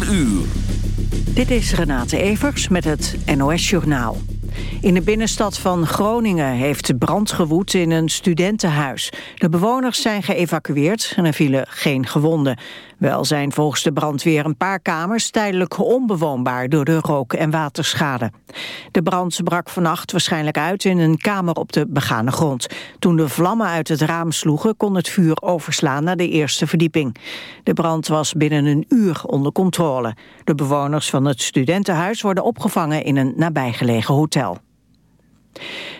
4 uur. Dit is Renate Evers met het NOS Journaal. In de binnenstad van Groningen heeft brand gewoed in een studentenhuis. De bewoners zijn geëvacueerd en er vielen geen gewonden. Wel zijn volgens de brandweer een paar kamers tijdelijk onbewoonbaar door de rook- en waterschade. De brand brak vannacht waarschijnlijk uit in een kamer op de begane grond. Toen de vlammen uit het raam sloegen kon het vuur overslaan naar de eerste verdieping. De brand was binnen een uur onder controle. De bewoners van het studentenhuis worden opgevangen in een nabijgelegen hotel.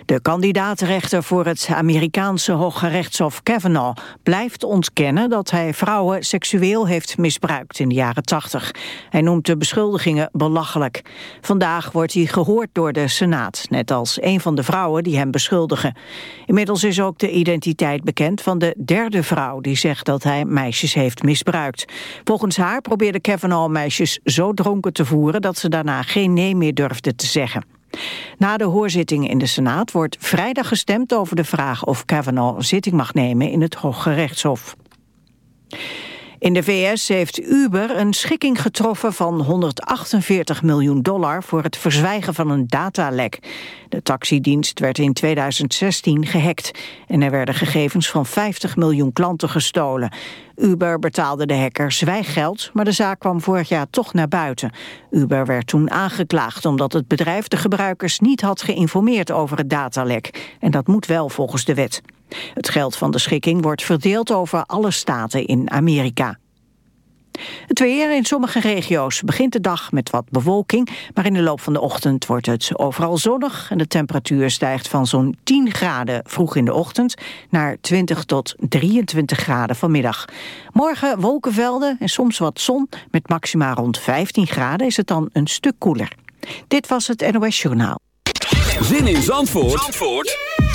De kandidaatrechter voor het Amerikaanse Hooggerechtshof Kavanaugh blijft ontkennen dat hij vrouwen seksueel heeft misbruikt in de jaren 80. Hij noemt de beschuldigingen belachelijk. Vandaag wordt hij gehoord door de Senaat, net als een van de vrouwen die hem beschuldigen. Inmiddels is ook de identiteit bekend van de derde vrouw die zegt dat hij meisjes heeft misbruikt. Volgens haar probeerde Kavanaugh meisjes zo dronken te voeren dat ze daarna geen nee meer durfde te zeggen. Na de hoorzitting in de Senaat wordt vrijdag gestemd over de vraag of Kavanaugh zitting mag nemen in het Hoge Rechtshof. In de VS heeft Uber een schikking getroffen van 148 miljoen dollar voor het verzwijgen van een datalek. De taxidienst werd in 2016 gehackt en er werden gegevens van 50 miljoen klanten gestolen. Uber betaalde de hacker zwijggeld, maar de zaak kwam vorig jaar toch naar buiten. Uber werd toen aangeklaagd omdat het bedrijf de gebruikers niet had geïnformeerd over het datalek. En dat moet wel volgens de wet. Het geld van de schikking wordt verdeeld over alle staten in Amerika. Het weer in sommige regio's begint de dag met wat bewolking... maar in de loop van de ochtend wordt het overal zonnig... en de temperatuur stijgt van zo'n 10 graden vroeg in de ochtend... naar 20 tot 23 graden vanmiddag. Morgen wolkenvelden en soms wat zon. Met maxima rond 15 graden is het dan een stuk koeler. Dit was het NOS Journaal. Zin in Zandvoort, Zandvoort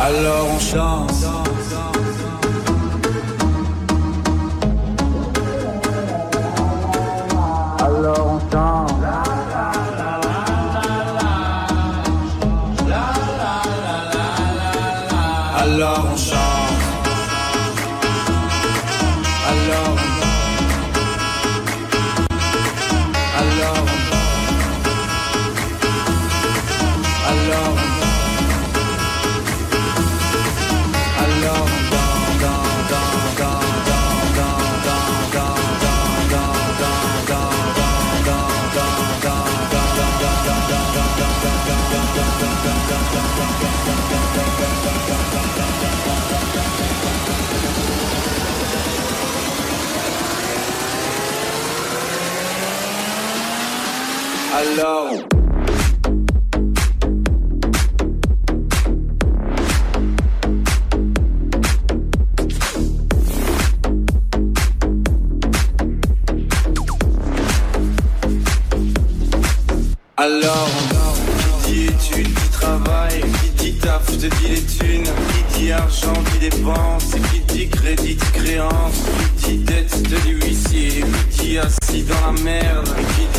Alors on chante. Alors, qui dit études, qui travaille, qui dit taf, te dit les thunes, qui dit argent, dit dépense, qui dit crédit, créance, qui dit dette, te dit huissier, qui dit assis dans la merde,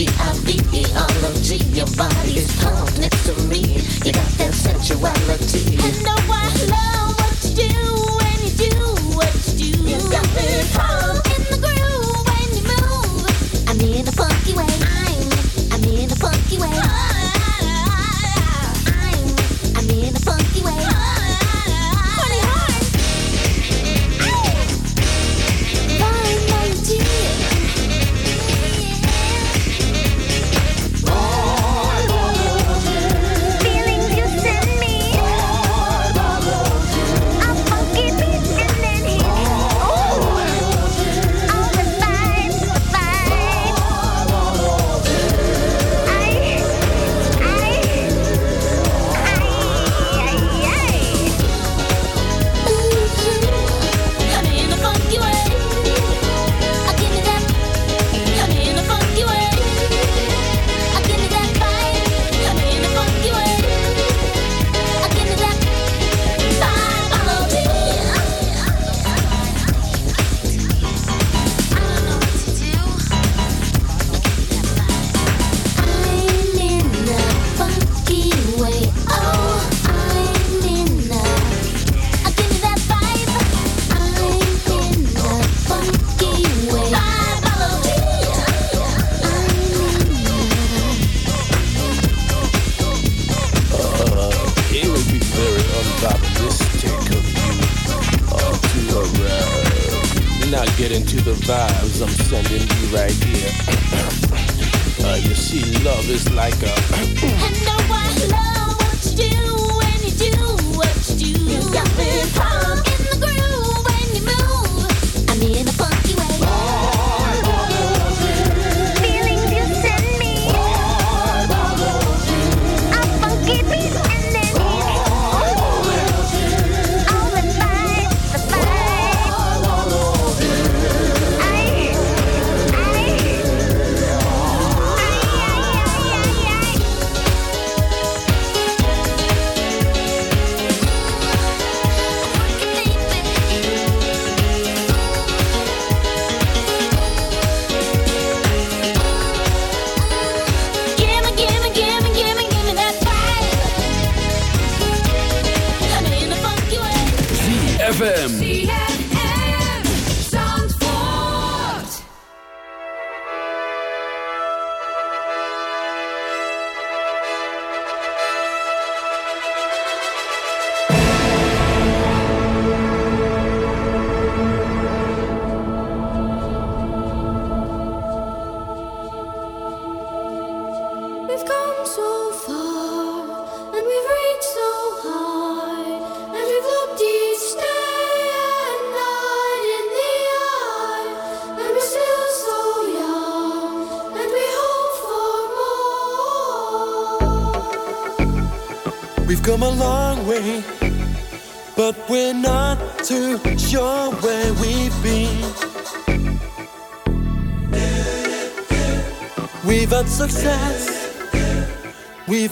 V-I-V-E-R-O-G Your body is calm next to me. You got that sensuality. And no one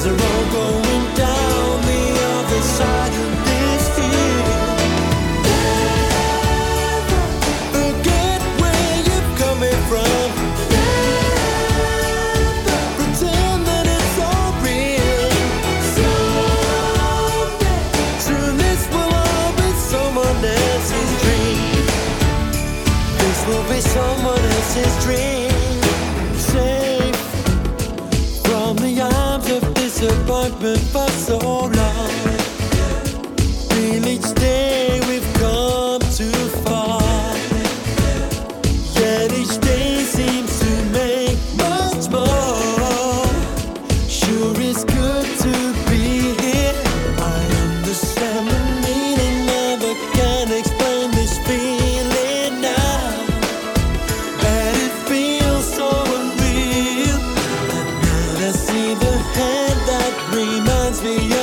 as the road goes been for so me beyond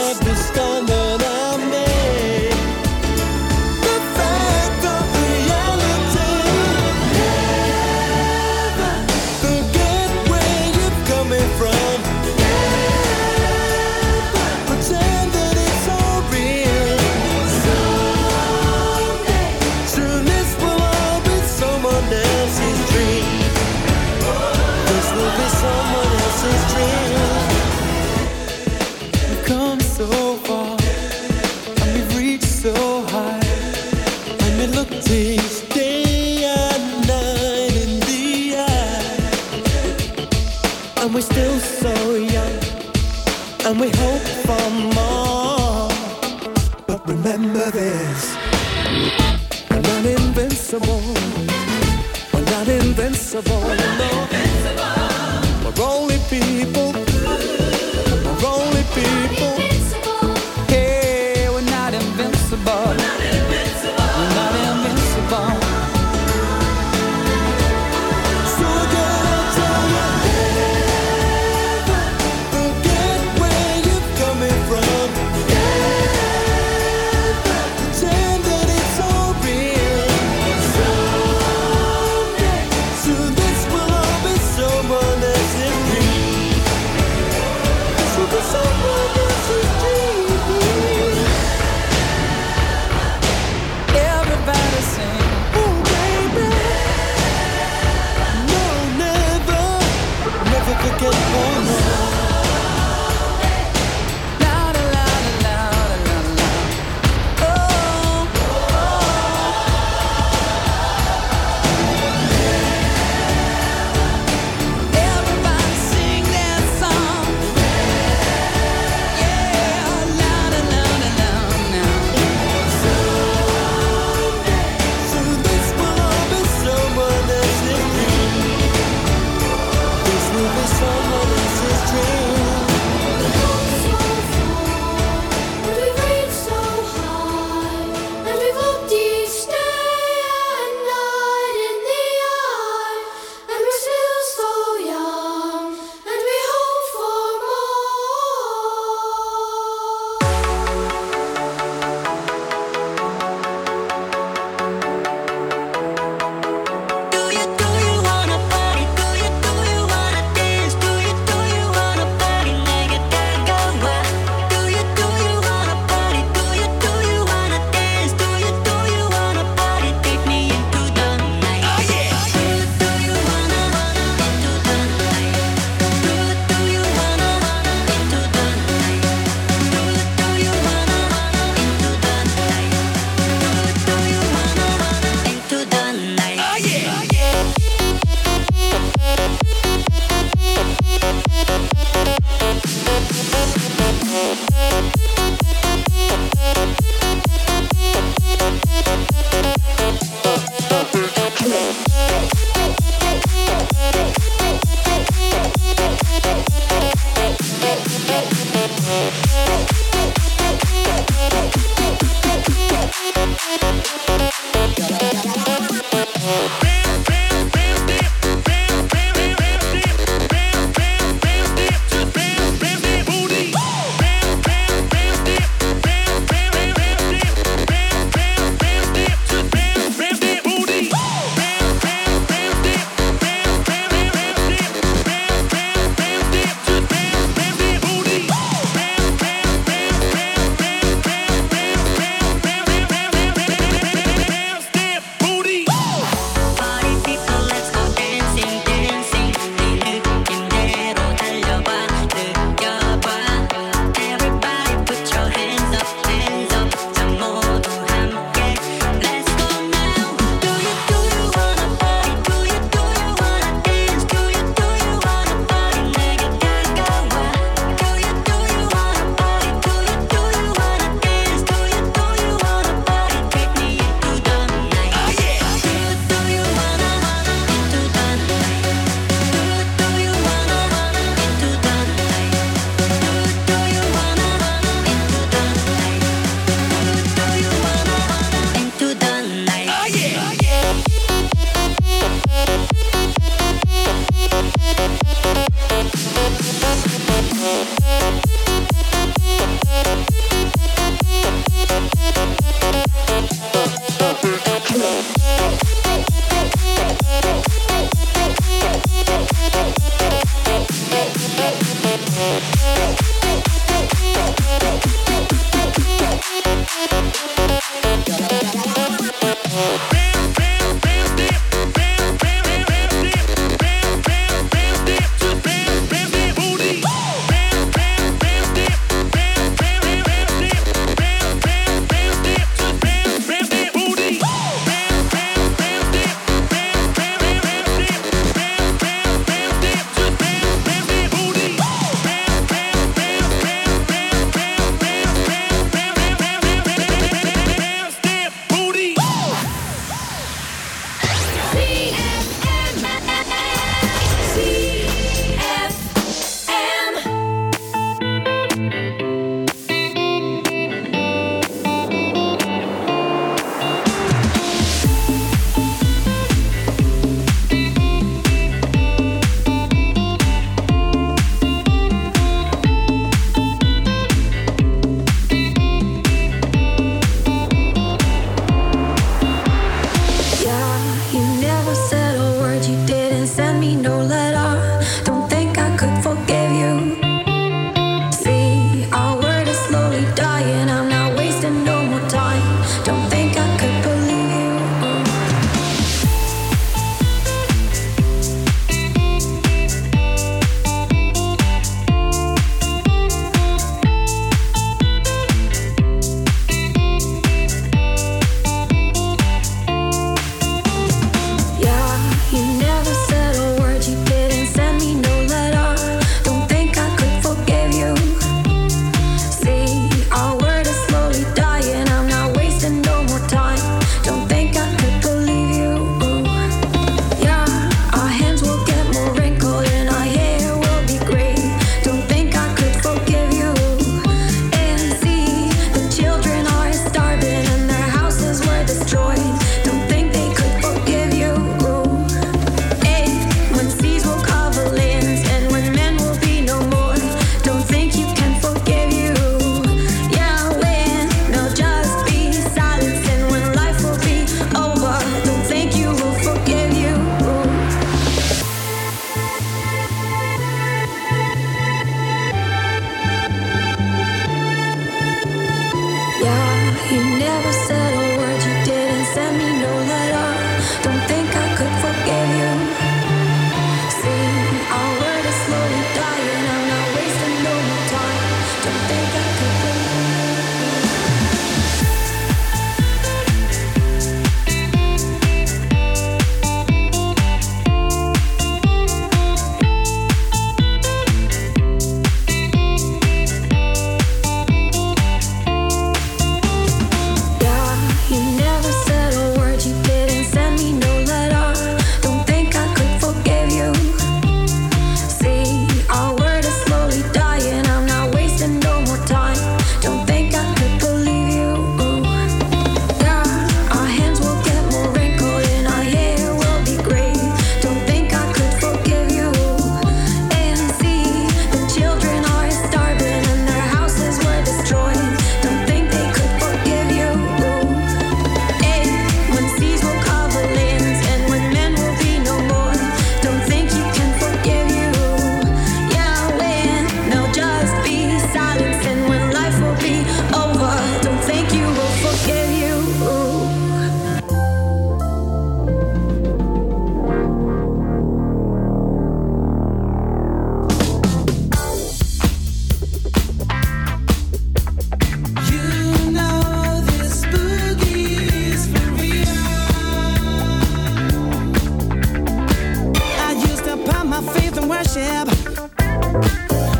worship.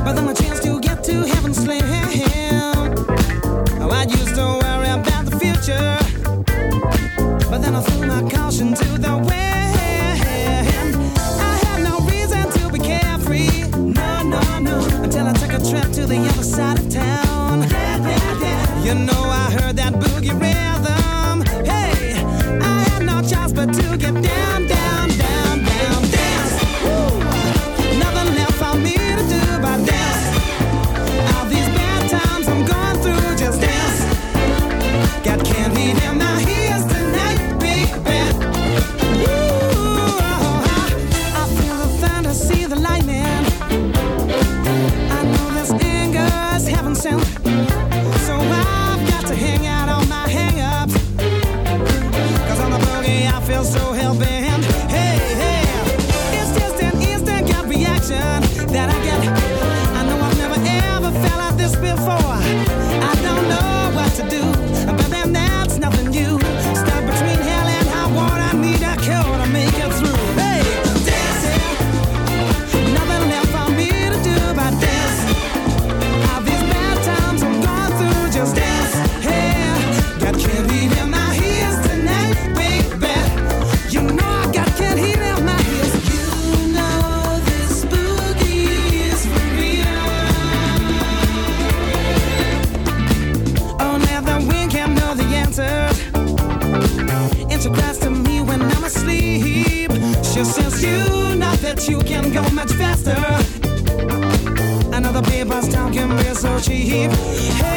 But I'm Hey.